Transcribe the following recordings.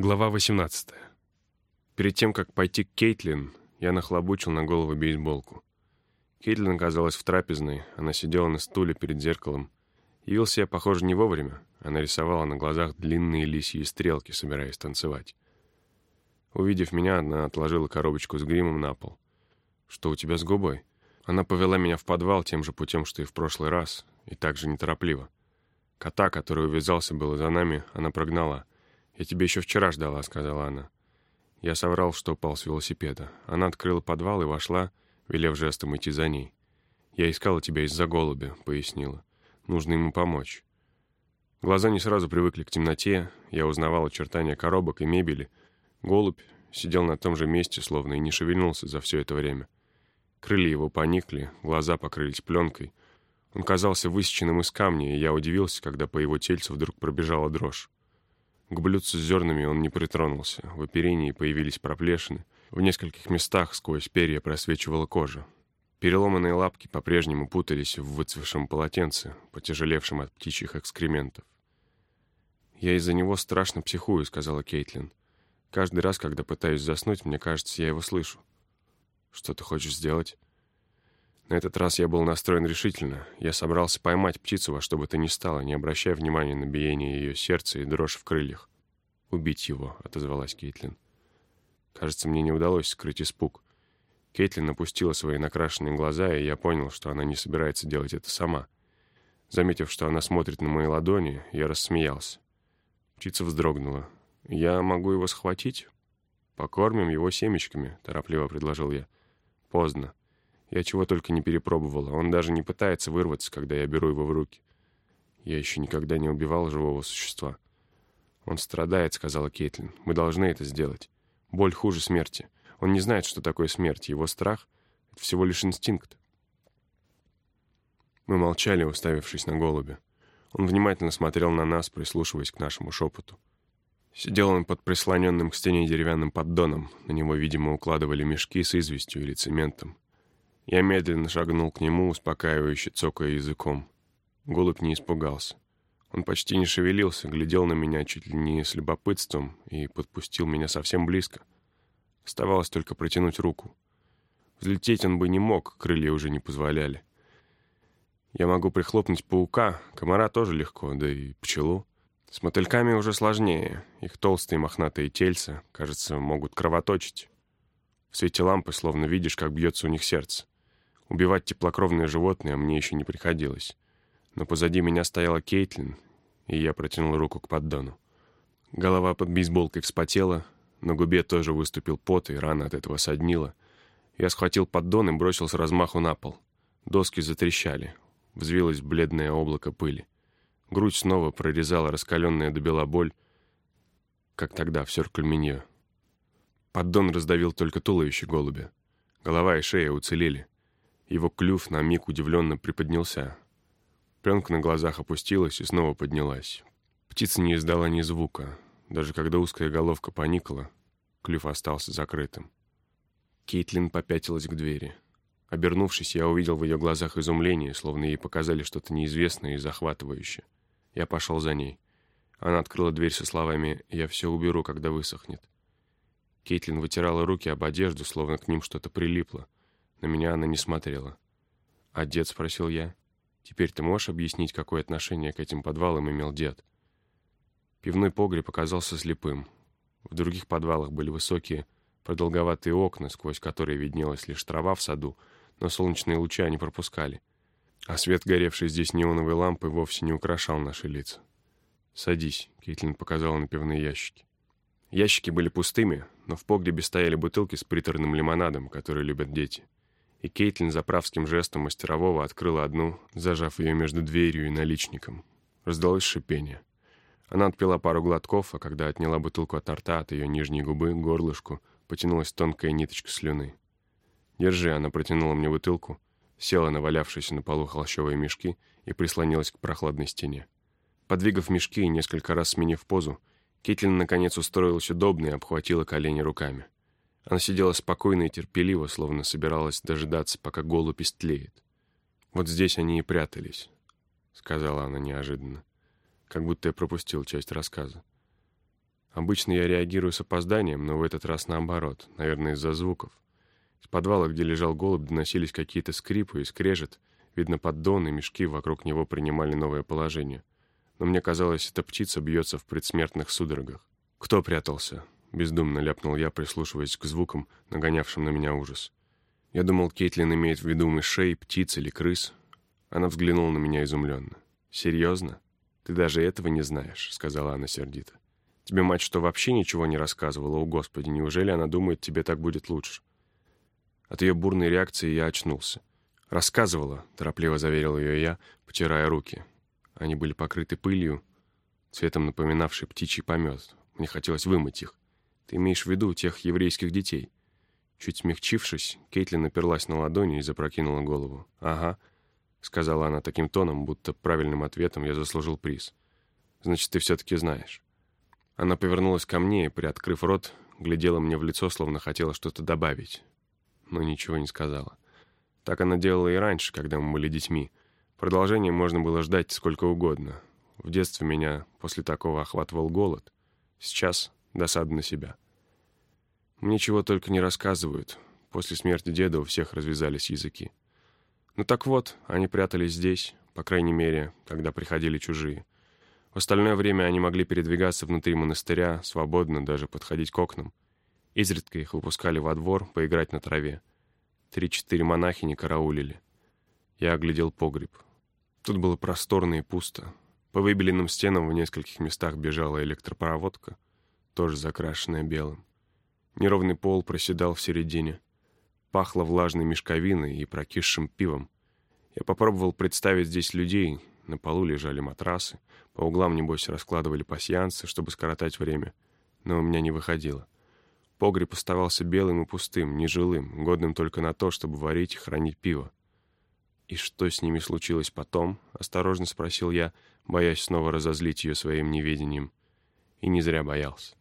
Глава 18. Перед тем, как пойти к Кейтлин, я нахлобучил на голову бейсболку. Кейтлин оказалась в трапезной, она сидела на стуле перед зеркалом. Явился я, похоже, не вовремя. Она рисовала на глазах длинные лисьи стрелки, собираясь танцевать. Увидев меня, она отложила коробочку с гримом на пол. «Что у тебя с губой?» Она повела меня в подвал тем же путем, что и в прошлый раз, и так же неторопливо. Кота, который увязался было за нами, она прогнала — «Я тебе еще вчера ждала», — сказала она. Я соврал, что упал с велосипеда. Она открыла подвал и вошла, велев жестом идти за ней. «Я искала тебя из-за голубя», — пояснила. «Нужно ему помочь». Глаза не сразу привыкли к темноте, я узнавал очертания коробок и мебели. Голубь сидел на том же месте, словно и не шевельнулся за все это время. Крылья его поникли, глаза покрылись пленкой. Он казался высеченным из камня, и я удивился, когда по его тельцу вдруг пробежала дрожь. К блюдцу с зернами он не притронулся. В оперении появились проплешины. В нескольких местах сквозь перья просвечивала кожа. Переломанные лапки по-прежнему путались в выцвевшем полотенце, потяжелевшем от птичьих экскрементов. «Я из-за него страшно психую», — сказала Кейтлин. «Каждый раз, когда пытаюсь заснуть, мне кажется, я его слышу». «Что ты хочешь сделать?» На этот раз я был настроен решительно. Я собрался поймать птицу во что бы то ни стало, не обращая внимания на биение ее сердца и дрожь в крыльях. «Убить его», — отозвалась Кейтлин. Кажется, мне не удалось скрыть испуг. Кейтлин опустила свои накрашенные глаза, и я понял, что она не собирается делать это сама. Заметив, что она смотрит на мои ладони, я рассмеялся. Птица вздрогнула. «Я могу его схватить?» «Покормим его семечками», — торопливо предложил я. «Поздно. Я чего только не перепробовала. Он даже не пытается вырваться, когда я беру его в руки. Я еще никогда не убивал живого существа. «Он страдает», — сказала Кейтлин. «Мы должны это сделать. Боль хуже смерти. Он не знает, что такое смерть. Его страх — это всего лишь инстинкт». Мы молчали, уставившись на голубя. Он внимательно смотрел на нас, прислушиваясь к нашему шепоту. Сидел он под прислоненным к стене деревянным поддоном. На него, видимо, укладывали мешки с известью или цементом. Я медленно шагнул к нему, успокаивающе цокая языком. Голубь не испугался. Он почти не шевелился, глядел на меня чуть ли не с любопытством и подпустил меня совсем близко. Оставалось только протянуть руку. Взлететь он бы не мог, крылья уже не позволяли. Я могу прихлопнуть паука, комара тоже легко, да и пчелу. С мотыльками уже сложнее. Их толстые мохнатые тельца, кажется, могут кровоточить. В свете лампы словно видишь, как бьется у них сердце. Убивать теплокровное животное мне еще не приходилось. Но позади меня стояла Кейтлин, и я протянул руку к поддону. Голова под бейсболкой вспотела, на губе тоже выступил пот, и рана от этого соднила. Я схватил поддон и бросил с размаху на пол. Доски затрещали. Взвилось бледное облако пыли. Грудь снова прорезала раскаленная до бела боль, как тогда в Сёркульминье. Поддон раздавил только туловище голубя. Голова и шея уцелели. Его клюв на миг удивленно приподнялся. Пленка на глазах опустилась и снова поднялась. Птица не издала ни звука. Даже когда узкая головка поникла, клюв остался закрытым. Кейтлин попятилась к двери. Обернувшись, я увидел в ее глазах изумление, словно ей показали что-то неизвестное и захватывающее. Я пошел за ней. Она открыла дверь со словами «Я все уберу, когда высохнет». Кейтлин вытирала руки об одежду, словно к ним что-то прилипло. На меня она не смотрела. «А дед?» — спросил я. «Теперь ты можешь объяснить, какое отношение к этим подвалам имел дед?» Пивной погреб оказался слепым. В других подвалах были высокие, продолговатые окна, сквозь которые виднелась лишь трава в саду, но солнечные лучи они пропускали. А свет, горевший здесь неоновой лампы, вовсе не украшал наши лица. «Садись», — Кейтлин показала на пивные ящики. Ящики были пустыми, но в погребе стояли бутылки с приторным лимонадом, который любят дети и Кейтлин заправским жестом мастерового открыла одну, зажав ее между дверью и наличником. Раздалось шипение. Она отпила пару глотков, а когда отняла бутылку от рта, от ее нижней губы горлышку, потянулась тонкая ниточка слюны. «Держи», — она протянула мне бутылку, села на валявшиеся на полу холщовые мешки и прислонилась к прохладной стене. Подвигав мешки и несколько раз сменив позу, Кейтлин наконец устроилась удобно и обхватила колени руками. Она сидела спокойно и терпеливо, словно собиралась дожидаться, пока голубь истлеет. «Вот здесь они и прятались», — сказала она неожиданно, как будто я пропустил часть рассказа. Обычно я реагирую с опозданием, но в этот раз наоборот, наверное, из-за звуков. Из подвала, где лежал голубь, доносились какие-то скрипы и скрежет. Видно, поддон и мешки вокруг него принимали новое положение. Но мне казалось, эта птица бьется в предсмертных судорогах. «Кто прятался?» — бездумно ляпнул я, прислушиваясь к звукам, нагонявшим на меня ужас. Я думал, Кейтлин имеет в виду мышей, птиц или крыс. Она взглянула на меня изумленно. «Серьезно? Ты даже этого не знаешь», — сказала она сердито. «Тебе мать что, вообще ничего не рассказывала? О, Господи, неужели она думает, тебе так будет лучше?» От ее бурной реакции я очнулся. «Рассказывала», — торопливо заверил ее я, потирая руки. Они были покрыты пылью, цветом напоминавший птичий помет. Мне хотелось вымыть их. Ты имеешь в виду тех еврейских детей?» Чуть смягчившись, Кейтлин оперлась на ладони и запрокинула голову. «Ага», — сказала она таким тоном, будто правильным ответом я заслужил приз. «Значит, ты все-таки знаешь». Она повернулась ко мне и, приоткрыв рот, глядела мне в лицо, словно хотела что-то добавить но ничего не сказала. Так она делала и раньше, когда мы были детьми. Продолжение можно было ждать сколько угодно. В детстве меня после такого охватывал голод. Сейчас досада на себя. Мне чего только не рассказывают. После смерти деда у всех развязались языки. Ну так вот, они прятались здесь, по крайней мере, когда приходили чужие. В остальное время они могли передвигаться внутри монастыря, свободно даже подходить к окнам. Изредка их выпускали во двор поиграть на траве. Три-четыре монахини караулили. Я оглядел погреб. Тут было просторно и пусто. По выбеленным стенам в нескольких местах бежала электропроводка, тоже закрашенная белым. Неровный пол проседал в середине. Пахло влажной мешковиной и прокисшим пивом. Я попробовал представить здесь людей. На полу лежали матрасы. По углам, небось, раскладывали пасьянцы, чтобы скоротать время. Но у меня не выходило. Погреб оставался белым и пустым, нежилым, годным только на то, чтобы варить и хранить пиво. «И что с ними случилось потом?» — осторожно спросил я, боясь снова разозлить ее своим неведением. И не зря боялся.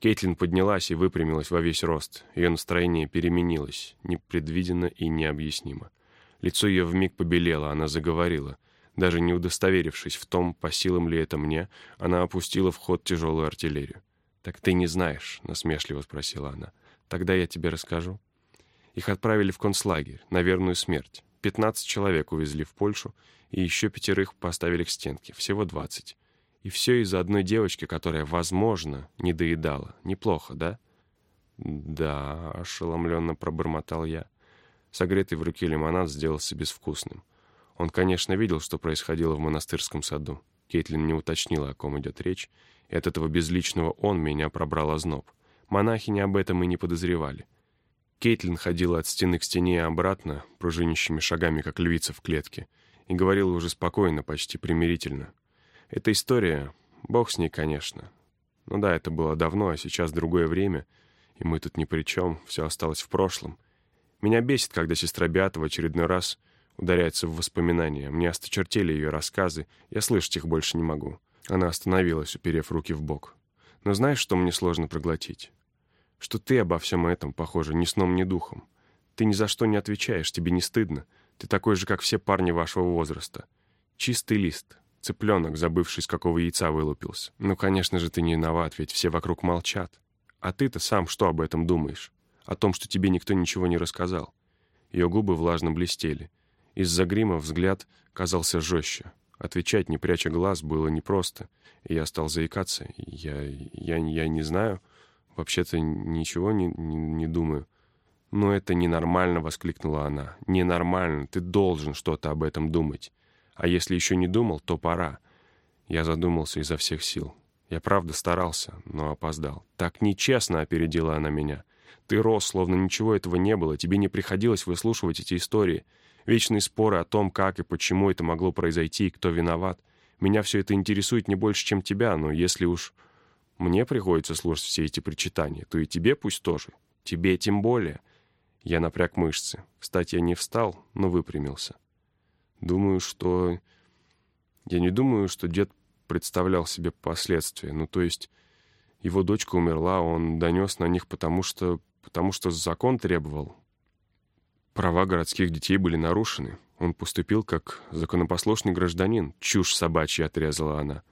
Кейтлин поднялась и выпрямилась во весь рост. Ее настроение переменилось, непредвиденно и необъяснимо. Лицо ее вмиг побелело, она заговорила. Даже не удостоверившись в том, по силам ли это мне, она опустила в ход тяжелую артиллерию. «Так ты не знаешь», — насмешливо спросила она. «Тогда я тебе расскажу». Их отправили в концлагерь, на верную смерть. Пятнадцать человек увезли в Польшу, и еще пятерых поставили к стенке, всего двадцать. И все из-за одной девочки, которая, возможно, не доедала. Неплохо, да? «Да», — ошеломленно пробормотал я. Согретый в руке лимонад сделался безвкусным. Он, конечно, видел, что происходило в монастырском саду. Кейтлин не уточнила, о ком идет речь, и от этого безличного «он» меня пробрал озноб. Монахини об этом и не подозревали. Кейтлин ходила от стены к стене и обратно, пружинящими шагами, как львица в клетке, и говорила уже спокойно, почти примирительно. Эта история, бог с ней, конечно. Ну да, это было давно, а сейчас другое время, и мы тут ни при чем, все осталось в прошлом. Меня бесит, когда сестра Беата в очередной раз ударяется в воспоминания. Мне осточертели ее рассказы, я слышать их больше не могу. Она остановилась, уперев руки в бок. Но знаешь, что мне сложно проглотить? Что ты обо всем этом, похоже, ни сном, ни духом. Ты ни за что не отвечаешь, тебе не стыдно. Ты такой же, как все парни вашего возраста. Чистый лист, цыпленок, забывший, с какого яйца вылупился. Ну, конечно же, ты не виноват, ведь все вокруг молчат. А ты-то сам что об этом думаешь? О том, что тебе никто ничего не рассказал. Ее губы влажно блестели. Из-за грима взгляд казался жестче. Отвечать, не пряча глаз, было непросто. И я стал заикаться. Я, я, я не знаю. Вообще-то ничего не, не, не думаю. «Но это ненормально!» — воскликнула она. «Ненормально! Ты должен что-то об этом думать. А если еще не думал, то пора». Я задумался изо всех сил. Я правда старался, но опоздал. «Так нечестно!» — опередила она меня. «Ты рос, словно ничего этого не было. Тебе не приходилось выслушивать эти истории. Вечные споры о том, как и почему это могло произойти и кто виноват. Меня все это интересует не больше, чем тебя, но если уж мне приходится слушать все эти причитания, то и тебе пусть тоже. Тебе тем более. Я напряг мышцы. Кстати, я не встал, но выпрямился. Думаю, что... Я не думаю, что дед представлял себе последствия. Ну, то есть, его дочка умерла, он донес на них, потому что... потому что закон требовал. Права городских детей были нарушены. Он поступил как законопослушный гражданин. Чушь собачья, отрезала она.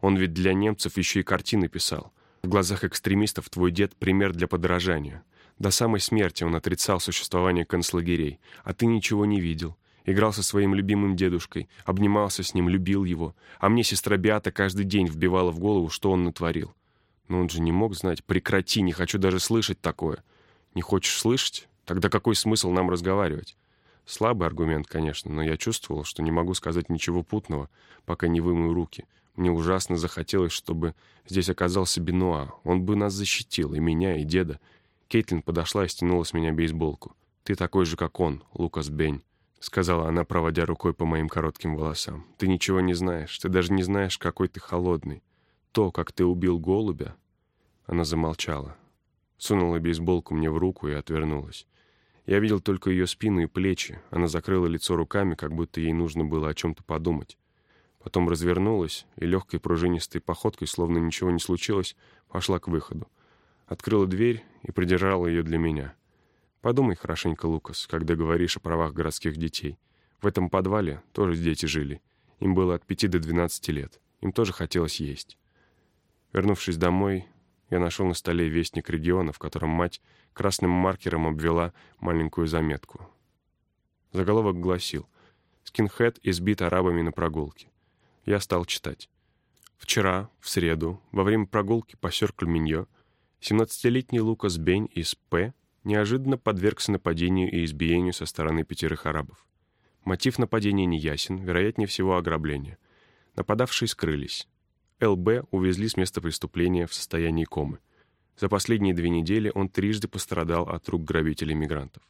Он ведь для немцев еще и картины писал. В глазах экстремистов твой дед — пример для подражания. До самой смерти он отрицал существование концлагерей, а ты ничего не видел. Играл со своим любимым дедушкой, обнимался с ним, любил его. А мне сестра Биата каждый день вбивала в голову, что он натворил. Но он же не мог знать. Прекрати, не хочу даже слышать такое. Не хочешь слышать? Тогда какой смысл нам разговаривать? Слабый аргумент, конечно, но я чувствовал, что не могу сказать ничего путного, пока не вымою руки. Мне ужасно захотелось, чтобы здесь оказался Бенуа. Он бы нас защитил, и меня, и деда. Кейтлин подошла и стянула с меня бейсболку. «Ты такой же, как он, Лукас Бень», — сказала она, проводя рукой по моим коротким волосам. «Ты ничего не знаешь. Ты даже не знаешь, какой ты холодный. То, как ты убил голубя...» Она замолчала. Сунула бейсболку мне в руку и отвернулась. Я видел только ее спину и плечи. Она закрыла лицо руками, как будто ей нужно было о чем-то подумать. Потом развернулась и легкой пружинистой походкой, словно ничего не случилось, пошла к выходу открыла дверь и придержала ее для меня. Подумай хорошенько, Лукас, когда говоришь о правах городских детей. В этом подвале тоже дети жили. Им было от пяти до двенадцати лет. Им тоже хотелось есть. Вернувшись домой, я нашел на столе вестник региона, в котором мать красным маркером обвела маленькую заметку. Заголовок гласил «Скинхед избит арабами на прогулке». Я стал читать. Вчера, в среду, во время прогулки по Сёркль-Миньо, 17-летний Лукас Бень из П. неожиданно подвергся нападению и избиению со стороны пятерых арабов. Мотив нападения не ясен, вероятнее всего ограбление. Нападавшие скрылись. ЛБ увезли с места преступления в состоянии комы. За последние две недели он трижды пострадал от рук грабителей-мигрантов.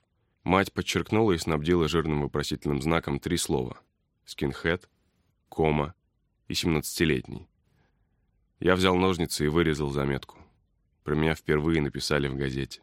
Мать подчеркнула и снабдила жирным вопросительным знаком три слова. Скинхед, кома и 17-летний. Я взял ножницы и вырезал заметку. Про меня впервые написали в газете.